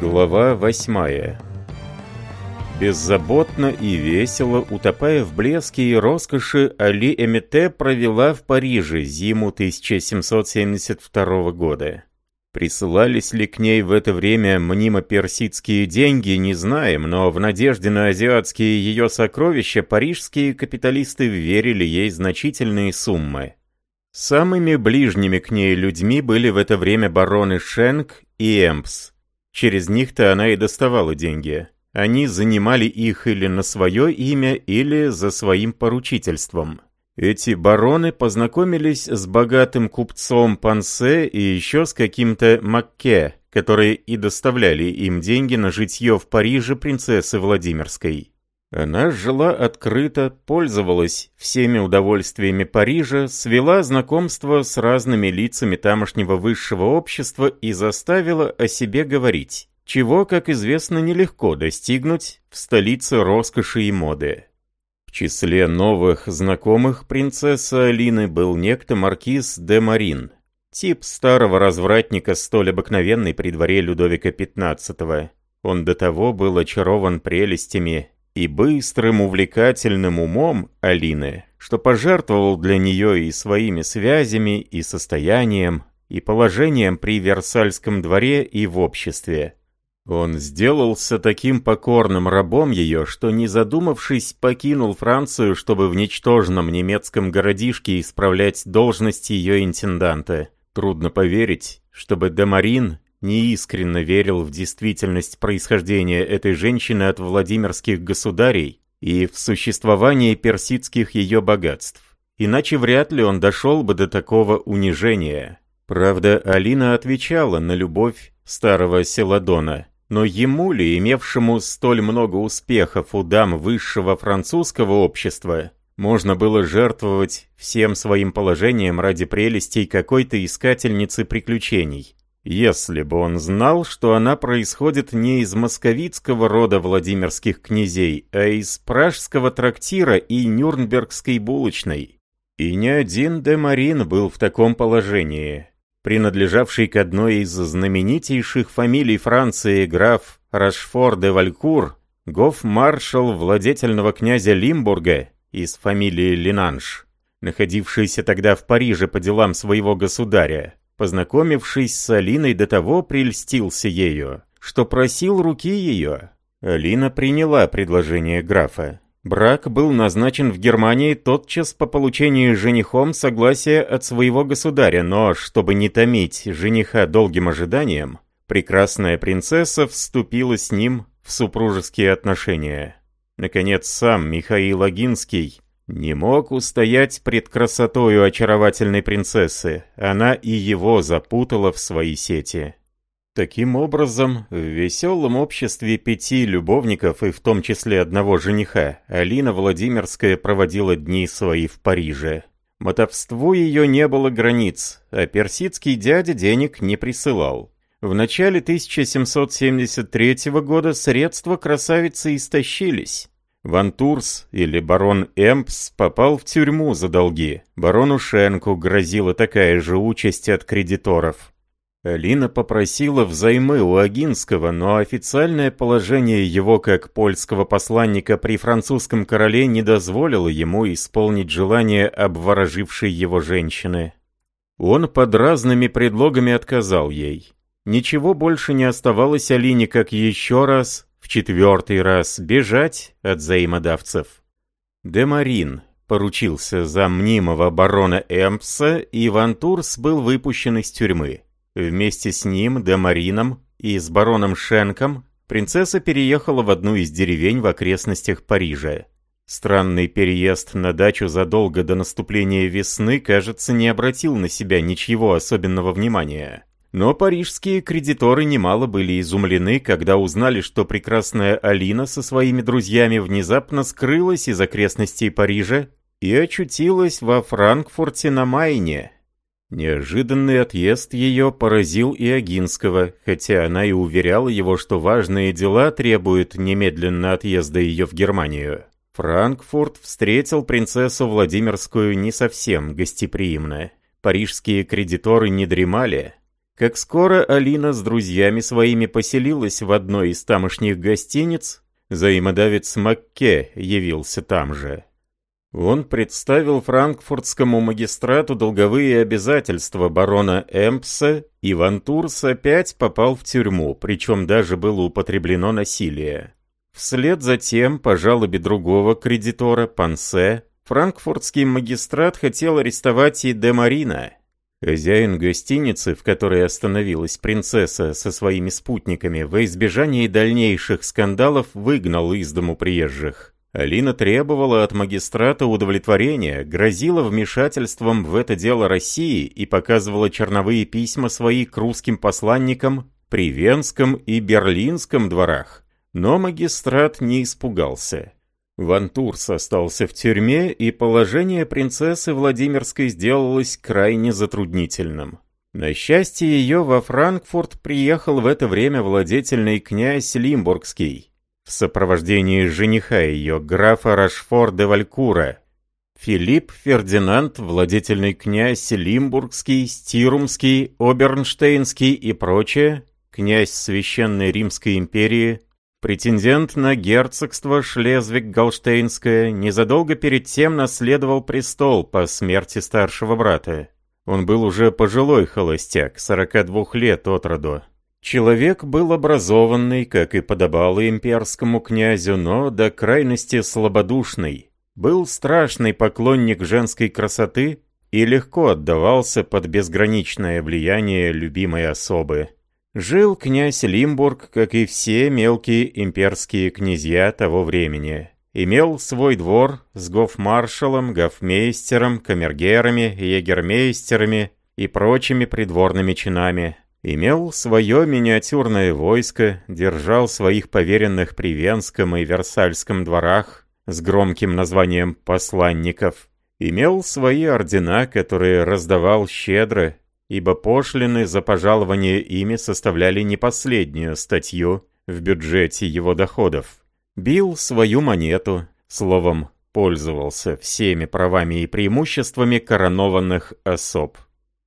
Глава восьмая Беззаботно и весело, утопая в блеске и роскоши, Али Эмите провела в Париже зиму 1772 года. Присылались ли к ней в это время мнимо-персидские деньги, не знаем, но в надежде на азиатские ее сокровища парижские капиталисты верили ей значительные суммы. Самыми ближними к ней людьми были в это время бароны Шенк и Эмпс. Через них-то она и доставала деньги. Они занимали их или на свое имя, или за своим поручительством. Эти бароны познакомились с богатым купцом Пансе и еще с каким-то Макке, которые и доставляли им деньги на житье в Париже принцессы Владимирской. Она жила открыто, пользовалась всеми удовольствиями Парижа, свела знакомство с разными лицами тамошнего высшего общества и заставила о себе говорить, чего, как известно, нелегко достигнуть в столице роскоши и моды. В числе новых знакомых принцессы Алины был некто маркиз де Марин, тип старого развратника, столь обыкновенный при дворе Людовика XV. Он до того был очарован прелестями и быстрым увлекательным умом Алины, что пожертвовал для нее и своими связями, и состоянием, и положением при Версальском дворе и в обществе. Он сделался таким покорным рабом ее, что, не задумавшись, покинул Францию, чтобы в ничтожном немецком городишке исправлять должность ее интенданта. Трудно поверить, чтобы Демарин неискренно верил в действительность происхождения этой женщины от Владимирских государей и в существование персидских ее богатств. Иначе вряд ли он дошел бы до такого унижения. Правда, Алина отвечала на любовь старого Селадона. Но ему ли, имевшему столь много успехов у дам высшего французского общества, можно было жертвовать всем своим положением ради прелестей какой-то искательницы приключений? Если бы он знал, что она происходит не из московицкого рода Владимирских князей, а из пражского трактира и нюрнбергской булочной. И ни один де Марин был в таком положении. Принадлежавший к одной из знаменитейших фамилий Франции граф Рашфор де Валькур, гоф-маршал владетельного князя Лимбурга из фамилии Линанш, находившийся тогда в Париже по делам своего государя, Познакомившись с Алиной до того, прельстился ею, что просил руки ее. Алина приняла предложение графа. Брак был назначен в Германии тотчас по получении женихом согласия от своего государя, но, чтобы не томить жениха долгим ожиданием, прекрасная принцесса вступила с ним в супружеские отношения. Наконец, сам Михаил Агинский не мог устоять пред красотою очаровательной принцессы, она и его запутала в свои сети. Таким образом, в веселом обществе пяти любовников и в том числе одного жениха, Алина Владимирская проводила дни свои в Париже. Мотовству ее не было границ, а персидский дядя денег не присылал. В начале 1773 года средства красавицы истощились. Вантурс или барон Эмпс попал в тюрьму за долги. Барону Шенку грозила такая же участь от кредиторов. Алина попросила взаймы у Агинского, но официальное положение его как польского посланника при французском короле не дозволило ему исполнить желание обворожившей его женщины. Он под разными предлогами отказал ей. Ничего больше не оставалось Алине, как еще раз четвертый раз бежать от взаимодавцев. Демарин поручился за мнимого барона Эмпса, и Вантурс был выпущен из тюрьмы. Вместе с ним, Демарином и с бароном Шенком принцесса переехала в одну из деревень в окрестностях Парижа. Странный переезд на дачу задолго до наступления весны, кажется, не обратил на себя ничего особенного внимания. Но парижские кредиторы немало были изумлены, когда узнали, что прекрасная Алина со своими друзьями внезапно скрылась из окрестностей Парижа и очутилась во Франкфурте на Майне. Неожиданный отъезд ее поразил и Агинского, хотя она и уверяла его, что важные дела требуют немедленно отъезда ее в Германию. Франкфурт встретил принцессу Владимирскую не совсем гостеприимно. Парижские кредиторы не дремали, Как скоро Алина с друзьями своими поселилась в одной из тамошних гостиниц, взаимодавец Макке явился там же. Он представил франкфуртскому магистрату долговые обязательства барона Эмпса, и Вантурс опять попал в тюрьму, причем даже было употреблено насилие. Вслед за тем, по жалобе другого кредитора, Пансе, франкфуртский магистрат хотел арестовать и де Марина. Хозяин гостиницы, в которой остановилась принцесса со своими спутниками, во избежание дальнейших скандалов выгнал из дому приезжих. Алина требовала от магистрата удовлетворения, грозила вмешательством в это дело России и показывала черновые письма свои к русским посланникам при Венском и Берлинском дворах. Но магистрат не испугался. Вантурс остался в тюрьме, и положение принцессы Владимирской сделалось крайне затруднительным. На счастье ее во Франкфурт приехал в это время владетельный князь Лимбургский, в сопровождении жениха ее, графа Рашфор де Валькура. Филипп Фердинанд, владетельный князь Лимбургский, Стирумский, Обернштейнский и прочее, князь Священной Римской империи, претендент на герцогство Шлезвиг-Галштейнское, незадолго перед тем наследовал престол по смерти старшего брата. Он был уже пожилой холостяк, 42 лет от роду. Человек был образованный, как и подобало имперскому князю, но до крайности слабодушный. Был страшный поклонник женской красоты и легко отдавался под безграничное влияние любимой особы. Жил князь Лимбург, как и все мелкие имперские князья того времени. Имел свой двор с гофмаршалом, гофмейстером, камергерами, егермейстерами и прочими придворными чинами имел свое миниатюрное войско, держал своих поверенных при Венском и Версальском дворах с громким названием «посланников», имел свои ордена, которые раздавал щедро, ибо пошлины за пожалование ими составляли не последнюю статью в бюджете его доходов. Бил свою монету, словом, пользовался всеми правами и преимуществами коронованных особ.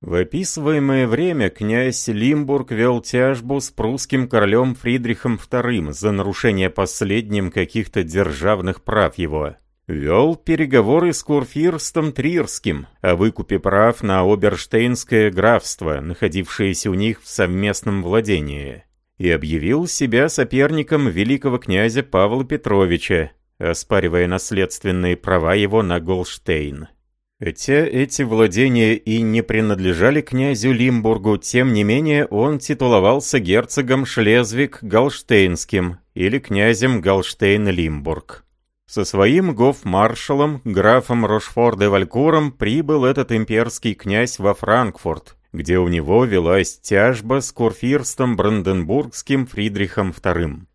В описываемое время князь Лимбург вел тяжбу с прусским королем Фридрихом II за нарушение последним каких-то державных прав его. Вел переговоры с Курфирстом Трирским о выкупе прав на Оберштейнское графство, находившееся у них в совместном владении, и объявил себя соперником великого князя Павла Петровича, оспаривая наследственные права его на Голштейн. Хотя эти владения и не принадлежали князю Лимбургу, тем не менее он титуловался герцогом Шлезвиг-Галштейнским или князем Галштейн-Лимбург. Со своим гофмаршалом, графом Рошфор-де-Валькуром, прибыл этот имперский князь во Франкфурт, где у него велась тяжба с курфирстом Бранденбургским Фридрихом II.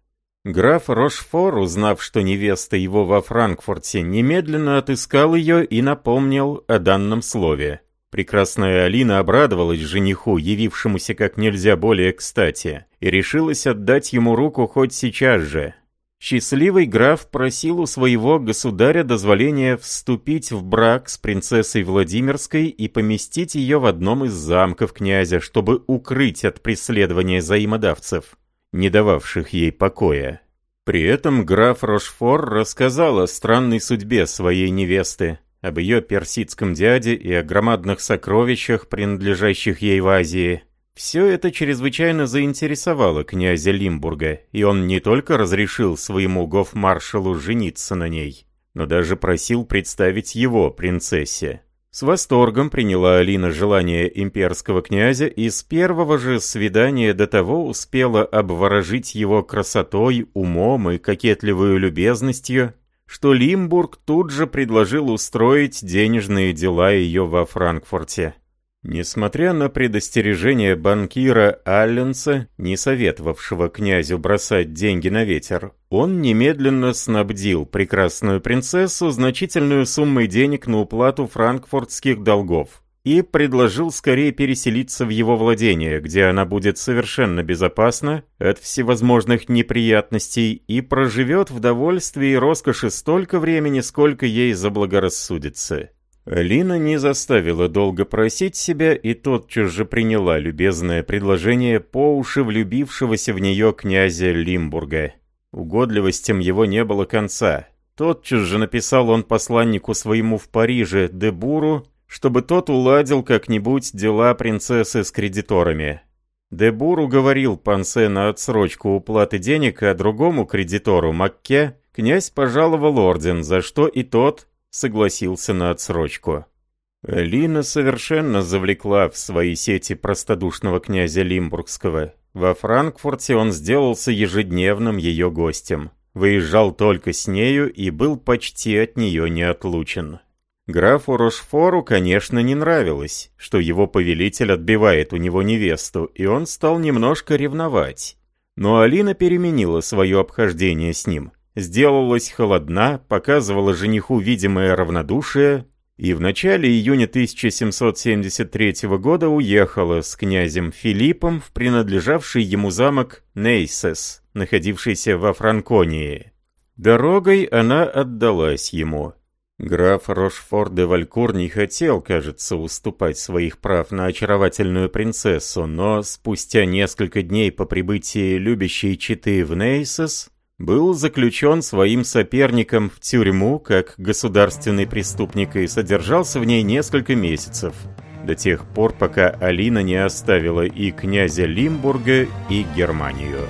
Граф Рошфор, узнав, что невеста его во Франкфурте, немедленно отыскал ее и напомнил о данном слове. Прекрасная Алина обрадовалась жениху, явившемуся как нельзя более кстати, и решилась отдать ему руку хоть сейчас же. Счастливый граф просил у своего государя дозволения вступить в брак с принцессой Владимирской и поместить ее в одном из замков князя, чтобы укрыть от преследования взаимодавцев не дававших ей покоя. При этом граф Рошфор рассказал о странной судьбе своей невесты, об ее персидском дяде и о громадных сокровищах, принадлежащих ей в Азии. Все это чрезвычайно заинтересовало князя Лимбурга, и он не только разрешил своему гофмаршалу жениться на ней, но даже просил представить его принцессе. С восторгом приняла Алина желание имперского князя и с первого же свидания до того успела обворожить его красотой, умом и кокетливой любезностью, что Лимбург тут же предложил устроить денежные дела ее во Франкфурте. Несмотря на предостережение банкира Алленса, не советовавшего князю бросать деньги на ветер, он немедленно снабдил прекрасную принцессу значительную суммой денег на уплату франкфуртских долгов и предложил скорее переселиться в его владение, где она будет совершенно безопасна от всевозможных неприятностей и проживет в довольстве и роскоши столько времени, сколько ей заблагорассудится. Лина не заставила долго просить себя и тотчас же приняла любезное предложение по уши влюбившегося в нее князя Лимбурга. Угодливостям его не было конца. Тотчас же написал он посланнику своему в Париже, Дебуру, чтобы тот уладил как-нибудь дела принцессы с кредиторами. Дебур уговорил Пансе на отсрочку уплаты денег, а другому кредитору, Макке, князь пожаловал орден, за что и тот согласился на отсрочку. Лина совершенно завлекла в свои сети простодушного князя Лимбургского. Во Франкфурте он сделался ежедневным ее гостем. Выезжал только с нею и был почти от нее не отлучен. Графу Рошфору, конечно, не нравилось, что его повелитель отбивает у него невесту, и он стал немножко ревновать. Но Алина переменила свое обхождение с ним сделалась холодна, показывала жениху видимое равнодушие и в начале июня 1773 года уехала с князем Филиппом в принадлежавший ему замок Нейсес, находившийся во Франконии. Дорогой она отдалась ему. Граф Рошфор де Валькур не хотел, кажется, уступать своих прав на очаровательную принцессу, но спустя несколько дней по прибытии любящей читы в Нейсес был заключен своим соперником в тюрьму как государственный преступник и содержался в ней несколько месяцев, до тех пор, пока Алина не оставила и князя Лимбурга, и Германию.